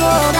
amor